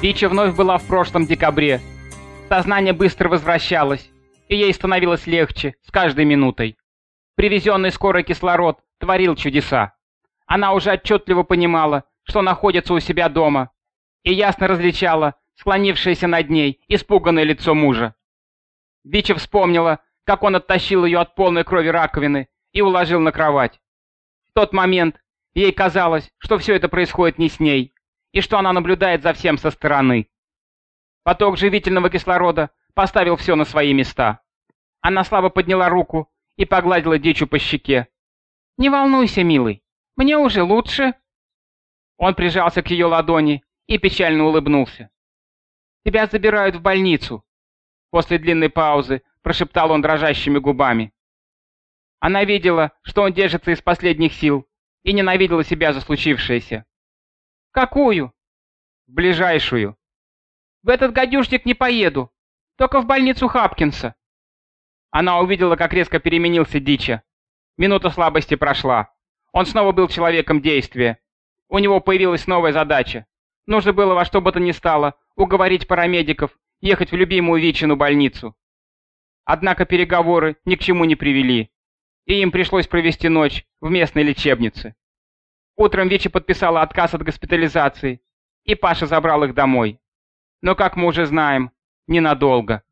Вича вновь была в прошлом декабре. Сознание быстро возвращалось, и ей становилось легче с каждой минутой. Привезенный скорый кислород творил чудеса. Она уже отчетливо понимала, что находится у себя дома, и ясно различала склонившееся над ней испуганное лицо мужа. Вича вспомнила, как он оттащил ее от полной крови раковины и уложил на кровать. В тот момент ей казалось, что все это происходит не с ней, и что она наблюдает за всем со стороны. Поток живительного кислорода поставил все на свои места. Она слабо подняла руку и погладила дичу по щеке. «Не волнуйся, милый, мне уже лучше». Он прижался к ее ладони и печально улыбнулся. «Тебя забирают в больницу», — после длинной паузы прошептал он дрожащими губами. Она видела, что он держится из последних сил, и ненавидела себя за случившееся. «Какую?» «В ближайшую». «В этот гадюшник не поеду, только в больницу Хапкинса». Она увидела, как резко переменился Дича. Минута слабости прошла. Он снова был человеком действия. У него появилась новая задача. Нужно было во что бы то ни стало уговорить парамедиков ехать в любимую Вичину больницу. Однако переговоры ни к чему не привели, и им пришлось провести ночь в местной лечебнице. Утром Вичи подписала отказ от госпитализации, и Паша забрал их домой. Но, как мы уже знаем, ненадолго.